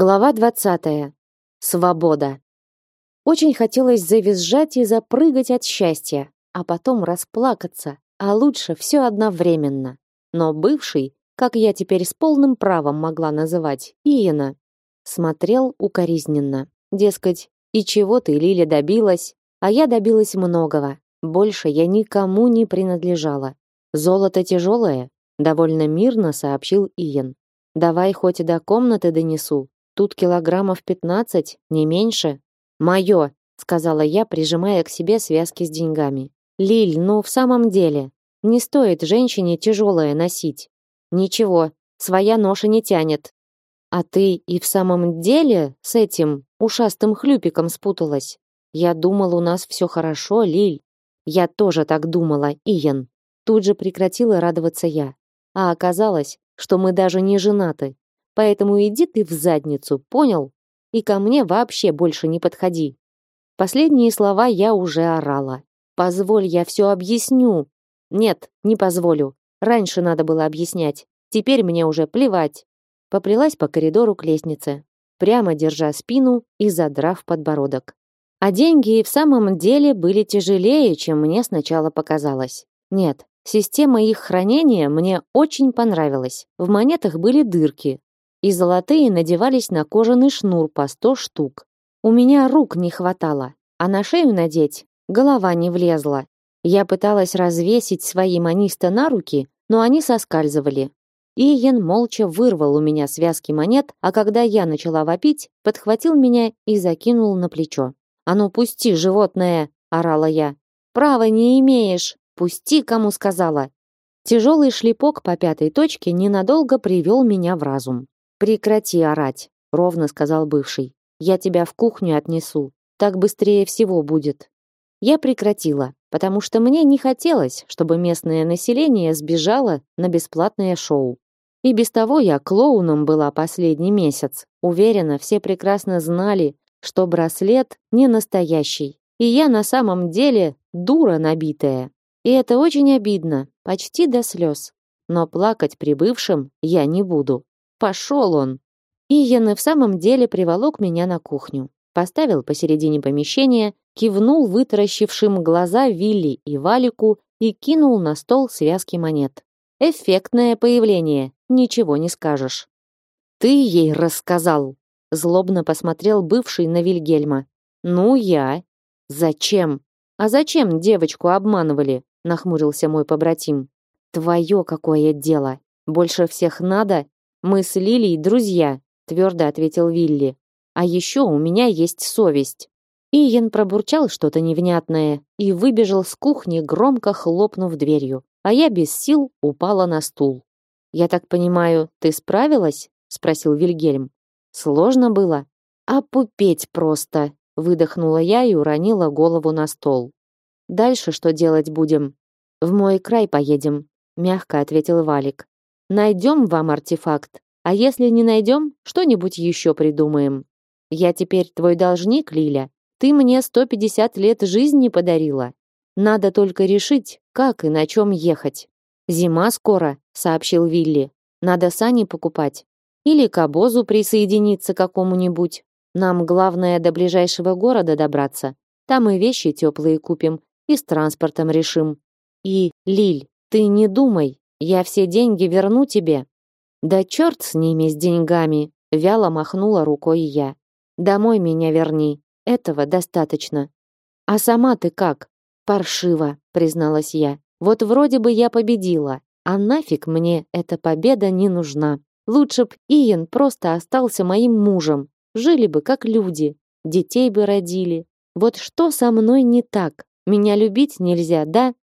Глава 20. Свобода. Очень хотелось завизжать и запрыгать от счастья, а потом расплакаться, а лучше все одновременно. Но бывший, как я теперь с полным правом могла называть, Иена, смотрел укоризненно. Дескать, и чего ты, Лиля, добилась? А я добилась многого. Больше я никому не принадлежала. Золото тяжелое, довольно мирно сообщил Иен. Давай хоть до комнаты донесу, Тут килограммов пятнадцать, не меньше. Мое, сказала я, прижимая к себе связки с деньгами. Лиль, ну в самом деле, не стоит женщине тяжелое носить. Ничего, своя ноша не тянет. А ты и в самом деле с этим ушастым хлюпиком спуталась? Я думал, у нас все хорошо, Лиль. Я тоже так думала, Иен. Тут же прекратила радоваться я. А оказалось, что мы даже не женаты. Поэтому иди ты в задницу, понял? И ко мне вообще больше не подходи. Последние слова я уже орала. Позволь, я все объясню. Нет, не позволю. Раньше надо было объяснять. Теперь мне уже плевать. Поплелась по коридору к лестнице, прямо держа спину и задрав подбородок. А деньги и в самом деле были тяжелее, чем мне сначала показалось. Нет, система их хранения мне очень понравилась. В монетах были дырки, и золотые надевались на кожаный шнур по сто штук. У меня рук не хватало, а на шею надеть голова не влезла. Я пыталась развесить свои маниста на руки, но они соскальзывали. Иен молча вырвал у меня связки монет, а когда я начала вопить, подхватил меня и закинул на плечо. «А ну пусти, животное!» – орала я. «Права не имеешь! Пусти, кому сказала!» Тяжелый шлепок по пятой точке ненадолго привел меня в разум. Прекрати орать, ровно сказал бывший. Я тебя в кухню отнесу. Так быстрее всего будет. Я прекратила, потому что мне не хотелось, чтобы местное население сбежало на бесплатное шоу. И без того я клоуном была последний месяц. Уверена, все прекрасно знали, что браслет не настоящий. И я на самом деле дура набитая. И это очень обидно, почти до слез. Но плакать при бывшем я не буду. Пошел он. Иен и в самом деле приволок меня на кухню. Поставил посередине помещения, кивнул вытаращившим глаза Вилли и Валику и кинул на стол связки монет. Эффектное появление, ничего не скажешь. Ты ей рассказал, злобно посмотрел бывший на Вильгельма. Ну я. Зачем? А зачем девочку обманывали? нахмурился мой побратим. Твое какое дело? Больше всех надо мы с Лилией друзья, твердо ответил Вилли. А еще у меня есть совесть. Иен пробурчал что-то невнятное и выбежал с кухни, громко хлопнув дверью, а я без сил упала на стул. Я так понимаю, ты справилась? спросил Вильгельм. Сложно было? А пупеть просто, выдохнула я и уронила голову на стол. Дальше что делать будем? В мой край поедем, мягко ответил Валик. Найдем вам артефакт, а если не найдем, что-нибудь еще придумаем. Я теперь твой должник, Лиля. Ты мне 150 лет жизни подарила. Надо только решить, как и на чем ехать. Зима скоро, сообщил Вилли. Надо сани покупать. Или к обозу присоединиться какому-нибудь. Нам главное до ближайшего города добраться. Там и вещи теплые купим, и с транспортом решим. И, Лиль, ты не думай, я все деньги верну тебе. Да черт с ними с деньгами, вяло махнула рукой я. Домой меня верни. Этого достаточно. А сама ты как? Паршиво, призналась я. Вот вроде бы я победила, а нафиг мне эта победа не нужна. Лучше б Иен просто остался моим мужем. Жили бы как люди, детей бы родили. Вот что со мной не так? Меня любить нельзя, да?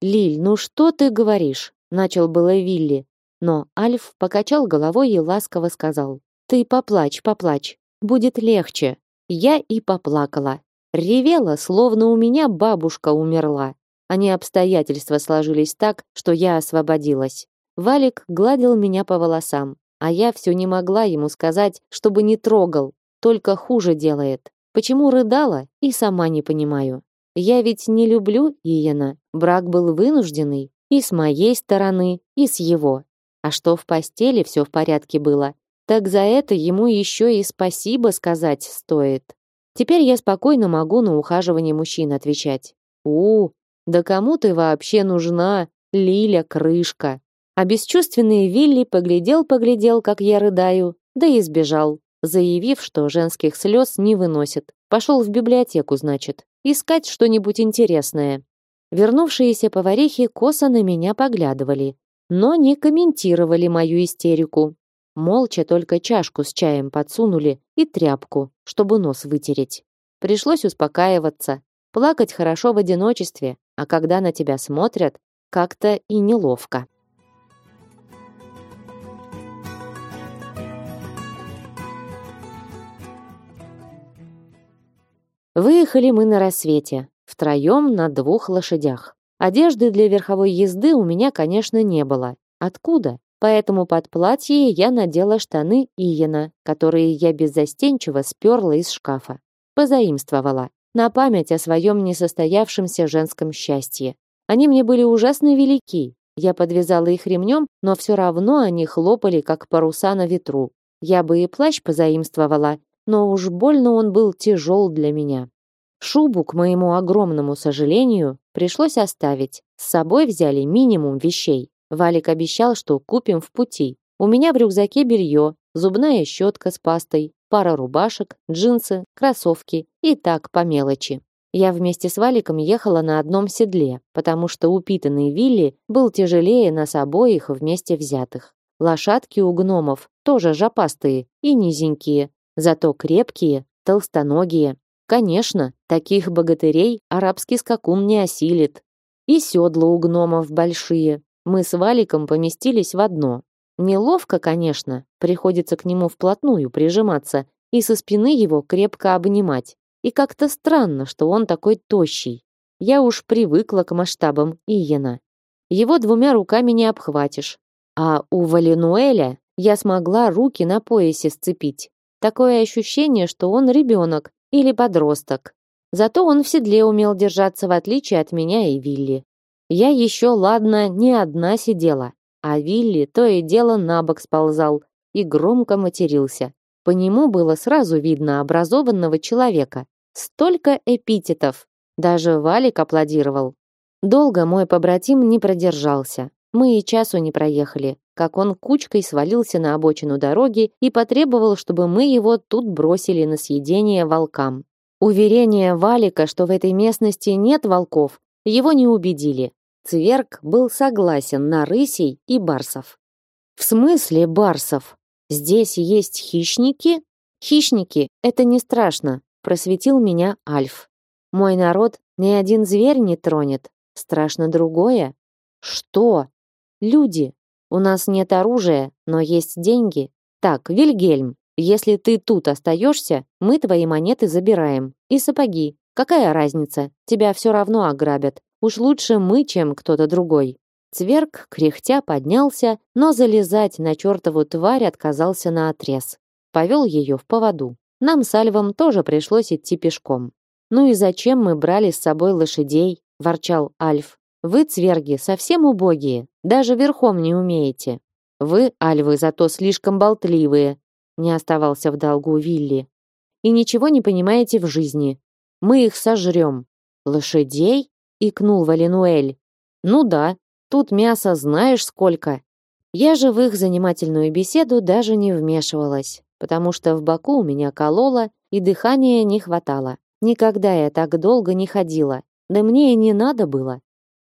Лиль, ну что ты говоришь? Начал было Вилли, но Альф покачал головой и ласково сказал: "Ты поплачь, поплачь, будет легче". Я и поплакала, ревела, словно у меня бабушка умерла. А не обстоятельства сложились так, что я освободилась. Валик гладил меня по волосам, а я все не могла ему сказать, чтобы не трогал, только хуже делает. Почему рыдала, и сама не понимаю. Я ведь не люблю Иена. Брак был вынужденный, и с моей стороны, и с его. А что в постели все в порядке было, так за это ему еще и спасибо сказать стоит. Теперь я спокойно могу на ухаживание мужчин отвечать. У, да кому ты вообще нужна, Лиля Крышка? А бесчувственный Вилли поглядел-поглядел, как я рыдаю, да и сбежал, заявив, что женских слез не выносит. Пошел в библиотеку, значит, искать что-нибудь интересное. Вернувшиеся поварихи косо на меня поглядывали, но не комментировали мою истерику. Молча только чашку с чаем подсунули и тряпку, чтобы нос вытереть. Пришлось успокаиваться. Плакать хорошо в одиночестве, а когда на тебя смотрят, как-то и неловко. Выехали мы на рассвете, втроем на двух лошадях. Одежды для верховой езды у меня, конечно, не было. Откуда? Поэтому под платье я надела штаны Иена, которые я беззастенчиво сперла из шкафа. Позаимствовала. На память о своем несостоявшемся женском счастье. Они мне были ужасно велики. Я подвязала их ремнем, но все равно они хлопали, как паруса на ветру. Я бы и плащ позаимствовала, но уж больно он был тяжел для меня. Шубу, к моему огромному сожалению, пришлось оставить. С собой взяли минимум вещей. Валик обещал, что купим в пути. У меня в рюкзаке белье, зубная щетка с пастой, пара рубашек, джинсы, кроссовки и так по мелочи. Я вместе с Валиком ехала на одном седле, потому что упитанный Вилли был тяжелее нас обоих вместе взятых. Лошадки у гномов тоже жопастые и низенькие, Зато крепкие, толстоногие. Конечно, таких богатырей арабский скакун не осилит. И седла у гномов большие. Мы с Валиком поместились в одно. Неловко, конечно, приходится к нему вплотную прижиматься и со спины его крепко обнимать. И как-то странно, что он такой тощий. Я уж привыкла к масштабам Иена. Его двумя руками не обхватишь. А у Валинуэля я смогла руки на поясе сцепить. Такое ощущение, что он ребенок или подросток. Зато он в седле умел держаться в отличие от меня и Вилли. Я еще, ладно, не одна сидела, а Вилли то и дело на бок сползал и громко матерился. По нему было сразу видно образованного человека. Столько эпитетов. Даже Валик аплодировал. Долго мой побратим не продержался. Мы и часу не проехали, как он кучкой свалился на обочину дороги и потребовал, чтобы мы его тут бросили на съедение волкам. Уверения Валика, что в этой местности нет волков, его не убедили. Цверк был согласен на рысей и барсов. В смысле барсов? Здесь есть хищники? Хищники это не страшно, просветил меня Альф. Мой народ ни один зверь не тронет. Страшно другое. Что? Люди. У нас нет оружия, но есть деньги. Так, Вильгельм, если ты тут остаешься, мы твои монеты забираем. И сапоги. Какая разница? Тебя все равно ограбят. Уж лучше мы, чем кто-то другой. Цверк, кряхтя, поднялся, но залезать на чертову тварь отказался на отрез. Повел ее в поводу. Нам с Альвом тоже пришлось идти пешком. «Ну и зачем мы брали с собой лошадей?» – ворчал Альф. Вы, цверги, совсем убогие, даже верхом не умеете. Вы, альвы, зато слишком болтливые, не оставался в долгу Вилли. И ничего не понимаете в жизни. Мы их сожрем. Лошадей? икнул Валинуэль. Ну да, тут мяса знаешь сколько. Я же в их занимательную беседу даже не вмешивалась, потому что в боку у меня кололо и дыхания не хватало. Никогда я так долго не ходила. Да мне и не надо было.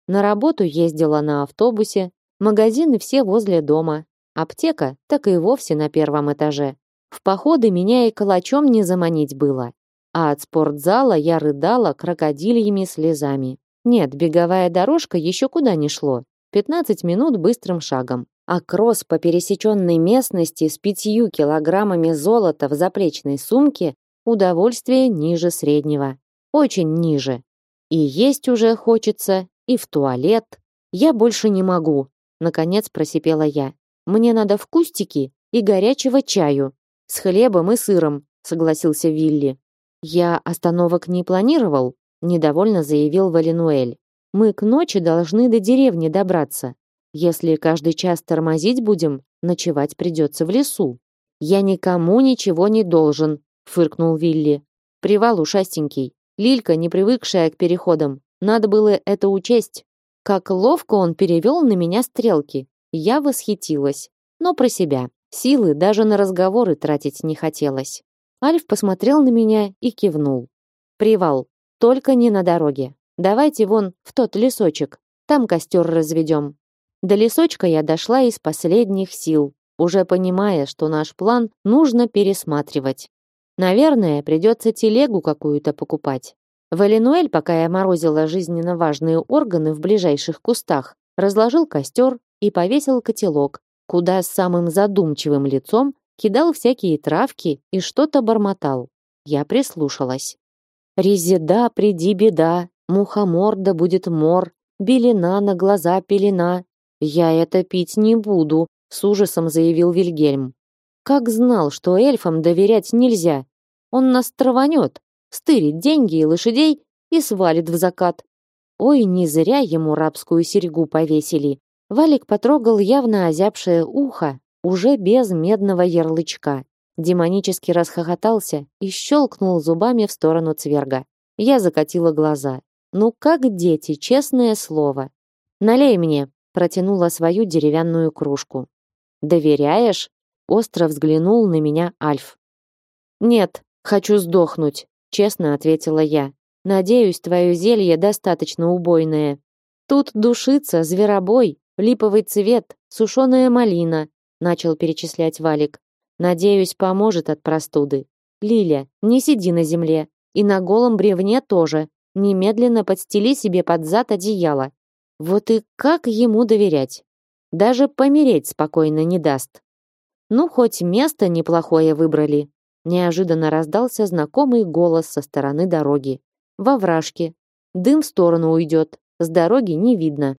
На работу ездила на автобусе, магазины все возле дома, аптека так и вовсе на первом этаже. В походы меня и калачом не заманить было. А от спортзала я рыдала крокодильями слезами. Нет, беговая дорожка еще куда не шло. 15 минут быстрым шагом. А кросс по пересеченной местности с пятью килограммами золота в заплечной сумке удовольствие ниже среднего. Очень ниже. И есть уже хочется, и в туалет. Я больше не могу, наконец просипела я. Мне надо в кустики и горячего чаю с хлебом и сыром, согласился Вилли. Я остановок не планировал, недовольно заявил Валинуэль. Мы к ночи должны до деревни добраться. Если каждый час тормозить будем, ночевать придется в лесу. Я никому ничего не должен, фыркнул Вилли. Привал ушастенький. Лилька, не привыкшая к переходам, надо было это учесть. Как ловко он перевел на меня стрелки. Я восхитилась, но про себя. Силы даже на разговоры тратить не хотелось. Альф посмотрел на меня и кивнул. Привал, только не на дороге. Давайте вон в тот лесочек. Там костер разведем. До лесочка я дошла из последних сил, уже понимая, что наш план нужно пересматривать. Наверное, придется телегу какую-то покупать. Валенуэль, пока я морозила жизненно важные органы в ближайших кустах, разложил костер и повесил котелок, куда с самым задумчивым лицом кидал всякие травки и что-то бормотал. Я прислушалась. «Резида, приди беда, мухомор да будет мор, белина на глаза пелена. Я это пить не буду», с ужасом заявил Вильгельм. Как знал, что эльфам доверять нельзя. Он нас траванет, стырит деньги и лошадей и свалит в закат. Ой, не зря ему рабскую серьгу повесили. Валик потрогал явно озябшее ухо, уже без медного ярлычка. Демонически расхохотался и щелкнул зубами в сторону цверга. Я закатила глаза. Ну как дети, честное слово. Налей мне, протянула свою деревянную кружку. Доверяешь? Остро взглянул на меня Альф. Нет, хочу сдохнуть, честно ответила я. Надеюсь, твое зелье достаточно убойное. Тут душится зверобой, липовый цвет, сушеная малина, начал перечислять Валик. Надеюсь, поможет от простуды. Лиля, не сиди на земле. И на голом бревне тоже. Немедленно подстели себе под зад одеяло. Вот и как ему доверять? Даже помереть спокойно не даст. Ну, хоть место неплохое выбрали. Неожиданно раздался знакомый голос со стороны дороги. Во вражке. Дым в сторону уйдет, с дороги не видно.